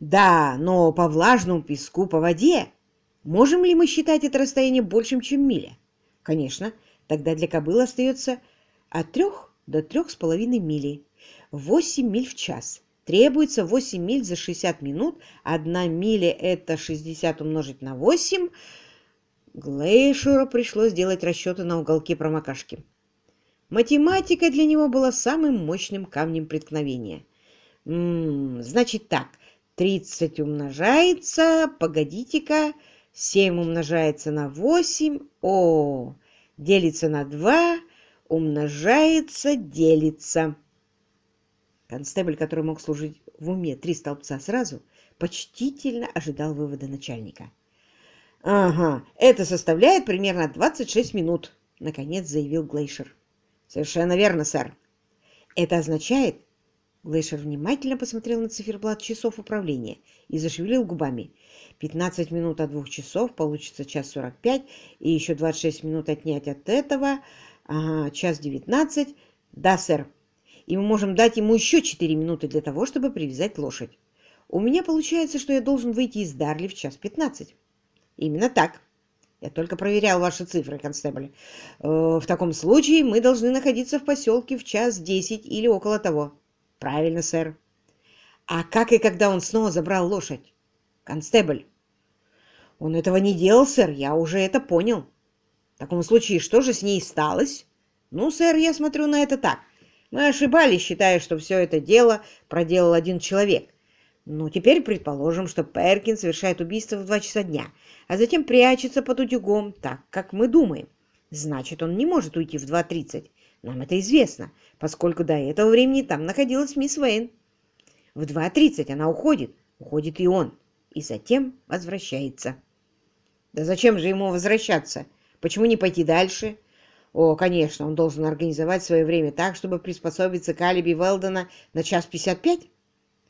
Да, но по влажному песку по воде. Можем ли мы считать это расстояние большим, чем миля? Конечно, тогда для кобылы остается от трех до трех с половиной мили. Восемь миль в час. Требуется 8 миль за 60 минут. Одна миля – это 60 умножить на 8. Глейшеру пришлось делать расчеты на уголке промокашки. Математика для него была самым мощным камнем преткновения. М -м, значит так, 30 умножается, погодите-ка, 7 умножается на 8, о, делится на 2, умножается, делится. Констебль, который мог служить в уме три столбца сразу, почтительно ожидал вывода начальника. «Ага, это составляет примерно 26 минут», — наконец заявил Глейшер. Совершенно верно, сэр. Это означает... Глейшер внимательно посмотрел на циферблат часов управления и зашевелил губами. 15 минут от двух часов, получится час 45, и еще 26 минут отнять от этого, ага, час 19. Да, сэр. И мы можем дать ему еще 4 минуты для того, чтобы привязать лошадь. У меня получается, что я должен выйти из Дарли в час 15. Именно так. Я только проверял ваши цифры, констебль. Э, в таком случае мы должны находиться в поселке в час десять или около того. Правильно, сэр. А как и когда он снова забрал лошадь? Констебль. Он этого не делал, сэр, я уже это понял. В таком случае, что же с ней сталось? Ну, сэр, я смотрю на это так. Мы ошибались, считая, что все это дело проделал один человек. Ну, теперь предположим, что Перкин совершает убийство в два часа дня, а затем прячется под утюгом, так, как мы думаем. Значит, он не может уйти в 2.30. Нам это известно, поскольку до этого времени там находилась мисс Вейн. В 2.30 она уходит, уходит и он, и затем возвращается. Да зачем же ему возвращаться? Почему не пойти дальше? О, конечно, он должен организовать свое время так, чтобы приспособиться к алиби Велдона на час 55.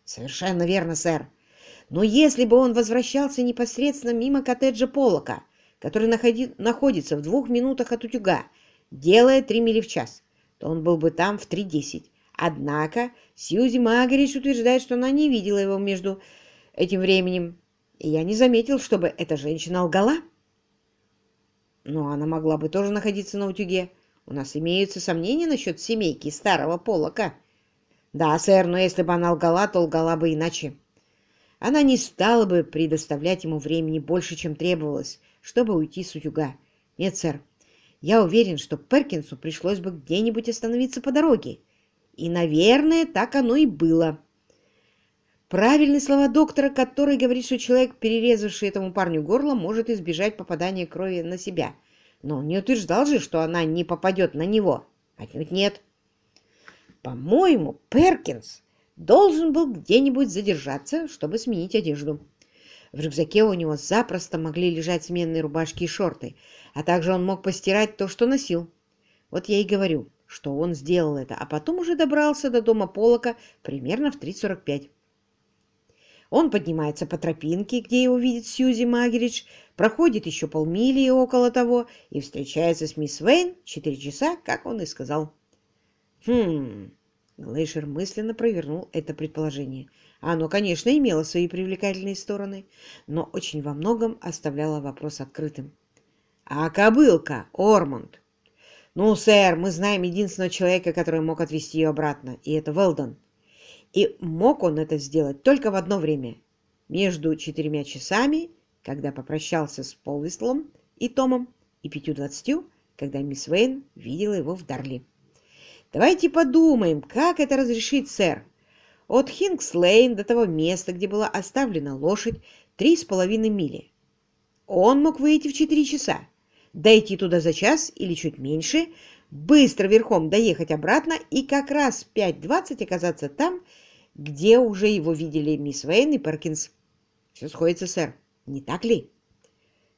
Совершенно верно, сэр. Но если бы он возвращался непосредственно мимо коттеджа Полока, который находи... находится в двух минутах от утюга, делая три мили в час, то он был бы там в 3.10. Однако Сьюзи Магридж утверждает, что она не видела его между этим временем, и я не заметил, чтобы эта женщина лгала. Но она могла бы тоже находиться на утюге. У нас имеются сомнения насчет семейки старого Полока. Да, сэр, но если бы она лгала, то лгала бы иначе. Она не стала бы предоставлять ему времени больше, чем требовалось, чтобы уйти с утюга. Нет, сэр, я уверен, что Перкинсу пришлось бы где-нибудь остановиться по дороге. И, наверное, так оно и было. Правильные слова доктора, который говорит, что человек, перерезавший этому парню горло, может избежать попадания крови на себя. Но он не утверждал же, что она не попадет на него. Отнюдь нет. По-моему, Перкинс должен был где-нибудь задержаться, чтобы сменить одежду. В рюкзаке у него запросто могли лежать сменные рубашки и шорты, а также он мог постирать то, что носил. Вот я и говорю, что он сделал это, а потом уже добрался до дома Полока примерно в 3.45. Он поднимается по тропинке, где его видит Сьюзи Магеридж, проходит еще полмили и около того и встречается с мисс Вейн в 4 часа, как он и сказал. Хм, Глейшер мысленно провернул это предположение. Оно, конечно, имело свои привлекательные стороны, но очень во многом оставляло вопрос открытым. «А кобылка, Ормонд?» «Ну, сэр, мы знаем единственного человека, который мог отвезти ее обратно, и это Велдон. И мог он это сделать только в одно время, между четырьмя часами, когда попрощался с Полвистлом и Томом, и пятью двадцатью, когда мисс Вейн видела его в Дарли. Давайте подумаем, как это разрешить, сэр. От Хинкс-Лейн до того места, где была оставлена лошадь, три с половиной мили. Он мог выйти в четыре часа, дойти туда за час или чуть меньше, быстро верхом доехать обратно и как раз в 5.20 оказаться там, где уже его видели мисс Вейн и Перкинс. Все сходится, сэр. Не так ли?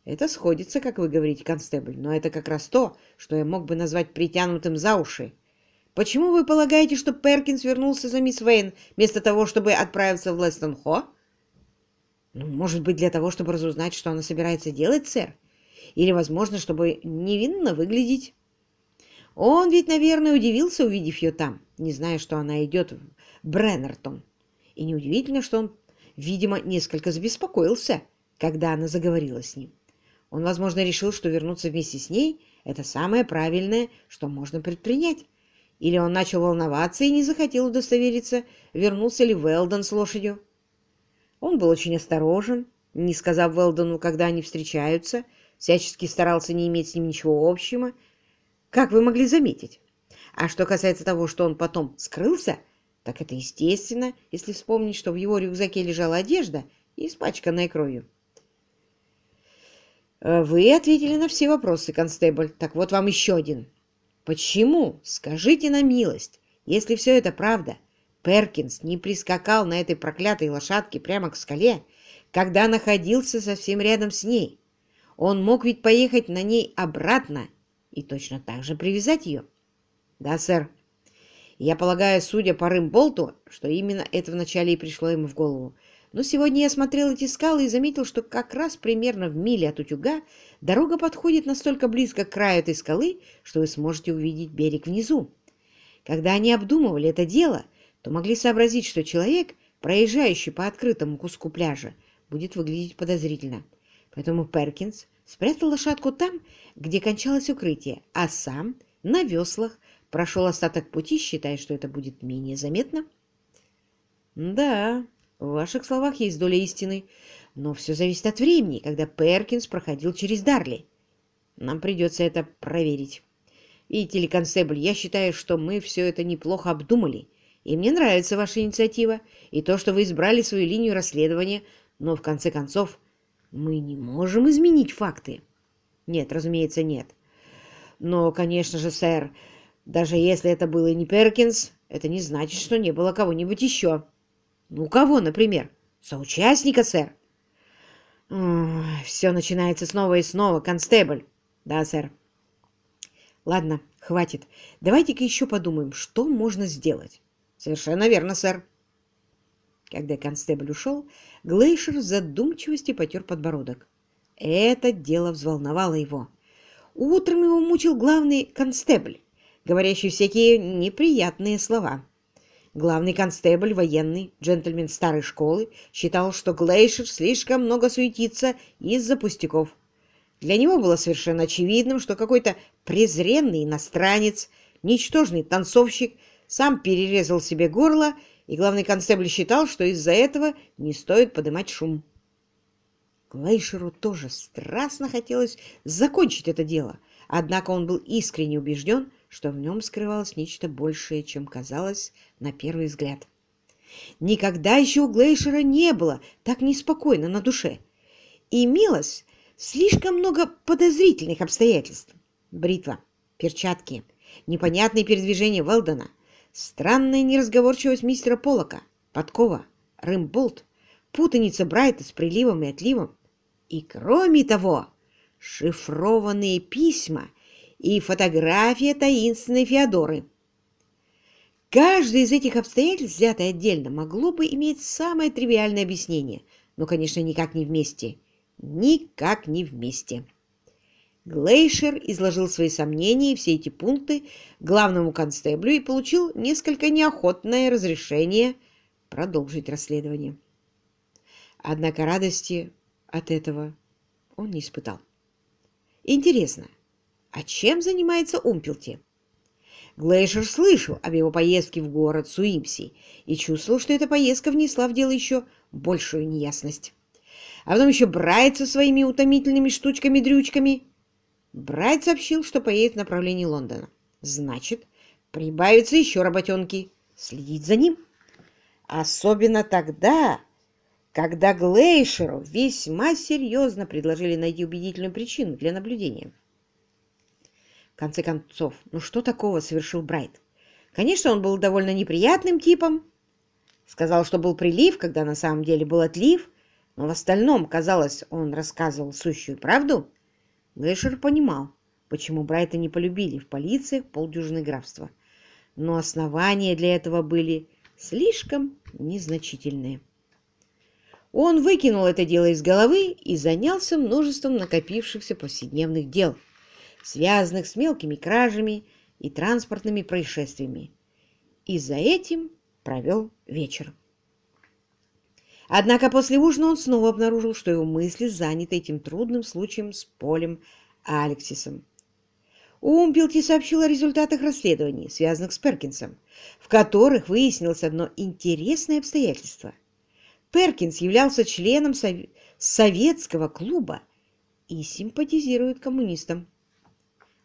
Это сходится, как вы говорите, констебль, но это как раз то, что я мог бы назвать притянутым за уши. Почему вы полагаете, что Перкинс вернулся за мисс Вейн, вместо того, чтобы отправиться в Лестон-Хо? Ну, может быть, для того, чтобы разузнать, что она собирается делать, сэр? Или, возможно, чтобы невинно выглядеть? Он ведь, наверное, удивился, увидев ее там, не зная, что она идет в Бреннертон. И неудивительно, что он видимо, несколько забеспокоился, когда она заговорила с ним. Он, возможно, решил, что вернуться вместе с ней – это самое правильное, что можно предпринять. Или он начал волноваться и не захотел удостовериться, вернулся ли Велдон с лошадью. Он был очень осторожен, не сказав Велдону, когда они встречаются, всячески старался не иметь с ним ничего общего, как вы могли заметить. А что касается того, что он потом скрылся, так это естественно, если вспомнить, что в его рюкзаке лежала одежда, испачканная кровью. Э, вы ответили на все вопросы, констебль. Так вот вам еще один. Почему, скажите на милость, если все это правда, Перкинс не прискакал на этой проклятой лошадке прямо к скале, когда находился совсем рядом с ней? Он мог ведь поехать на ней обратно и точно так же привязать ее. Да, сэр. Я полагаю, судя по Рымболту, что именно это вначале и пришло ему в голову. Но сегодня я смотрел эти скалы и заметил, что как раз примерно в миле от утюга дорога подходит настолько близко к краю этой скалы, что вы сможете увидеть берег внизу. Когда они обдумывали это дело, то могли сообразить, что человек, проезжающий по открытому куску пляжа, будет выглядеть подозрительно. Поэтому Перкинс спрятал лошадку там, где кончалось укрытие, а сам на веслах прошел остаток пути, считая, что это будет менее заметно. Да, в ваших словах есть доля истины, но все зависит от времени, когда Перкинс проходил через Дарли. Нам придется это проверить. Видите ли, констебль, я считаю, что мы все это неплохо обдумали, и мне нравится ваша инициатива и то, что вы избрали свою линию расследования, но в конце концов мы не можем изменить факты. Нет, разумеется, нет. Но, конечно же, сэр, даже если это был и не Перкинс, это не значит, что не было кого-нибудь еще. Ну, кого, например? Соучастника, сэр? Все начинается снова и снова, констебль. Да, сэр. Ладно, хватит. Давайте-ка еще подумаем, что можно сделать. Совершенно верно, сэр. Когда констебль ушел, Глейшер в задумчивости потер подбородок. Это дело взволновало его. Утром его мучил главный констебль, говорящий всякие неприятные слова. Главный констебль, военный, джентльмен старой школы, считал, что Глейшер слишком много суетится из-за пустяков. Для него было совершенно очевидным, что какой-то презренный иностранец, ничтожный танцовщик, сам перерезал себе горло, и главный констебль считал, что из-за этого не стоит поднимать шум. Глейшеру тоже страстно хотелось закончить это дело, однако он был искренне убежден, что в нем скрывалось нечто большее, чем казалось на первый взгляд. Никогда еще у Глейшера не было так неспокойно на душе. Имелось слишком много подозрительных обстоятельств. Бритва, перчатки, непонятные передвижения Велдона, странная неразговорчивость мистера Полока, подкова, рымболт, путаница Брайта с приливом и отливом. И кроме того, шифрованные письма и фотография таинственной Феодоры. Каждое из этих обстоятельств, взятое отдельно, могло бы иметь самое тривиальное объяснение, но, конечно, никак не вместе. Никак не вместе. Глейшер изложил свои сомнения и все эти пункты главному констеблю и получил несколько неохотное разрешение продолжить расследование. Однако радости от этого он не испытал. Интересно, а чем занимается Умпелти? Глейшер слышал об его поездке в город Суимси и чувствовал, что эта поездка внесла в дело еще большую неясность. А потом еще Брайт со своими утомительными штучками-дрючками. Брайт сообщил, что поедет в направлении Лондона. Значит, прибавится еще работенки. Следить за ним. Особенно тогда, когда Глейшеру весьма серьезно предложили найти убедительную причину для наблюдения конце концов, ну что такого совершил Брайт? Конечно, он был довольно неприятным типом. Сказал, что был прилив, когда на самом деле был отлив, но в остальном, казалось, он рассказывал сущую правду. Глэшер понимал, почему Брайта не полюбили в полиции полдюжины графства. Но основания для этого были слишком незначительные. Он выкинул это дело из головы и занялся множеством накопившихся повседневных дел – связанных с мелкими кражами и транспортными происшествиями. И за этим провел вечер. Однако после ужина он снова обнаружил, что его мысли заняты этим трудным случаем с Полем Алексисом. Умпилти сообщил о результатах расследований, связанных с Перкинсом, в которых выяснилось одно интересное обстоятельство. Перкинс являлся членом сов... советского клуба и симпатизирует коммунистам.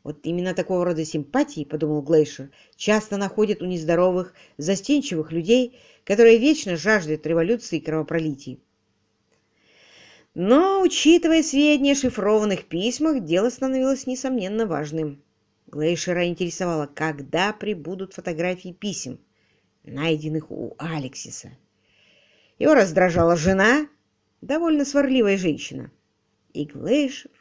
Вот именно такого рода симпатии, подумал Глейшер, часто находят у нездоровых, застенчивых людей, которые вечно жаждут революции и кровопролитий. Но, учитывая сведения о шифрованных письмах, дело становилось несомненно важным. Глейшера интересовало, когда прибудут фотографии писем, найденных у Алексиса. Его раздражала жена, довольно сварливая женщина, и Глейшер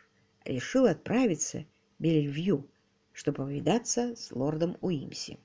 решил отправиться Бельвью, чтобы повидаться с лордом Уимси.